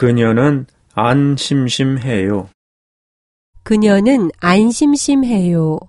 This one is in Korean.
그녀는 안 심심해요. 그녀는 안 심심해요.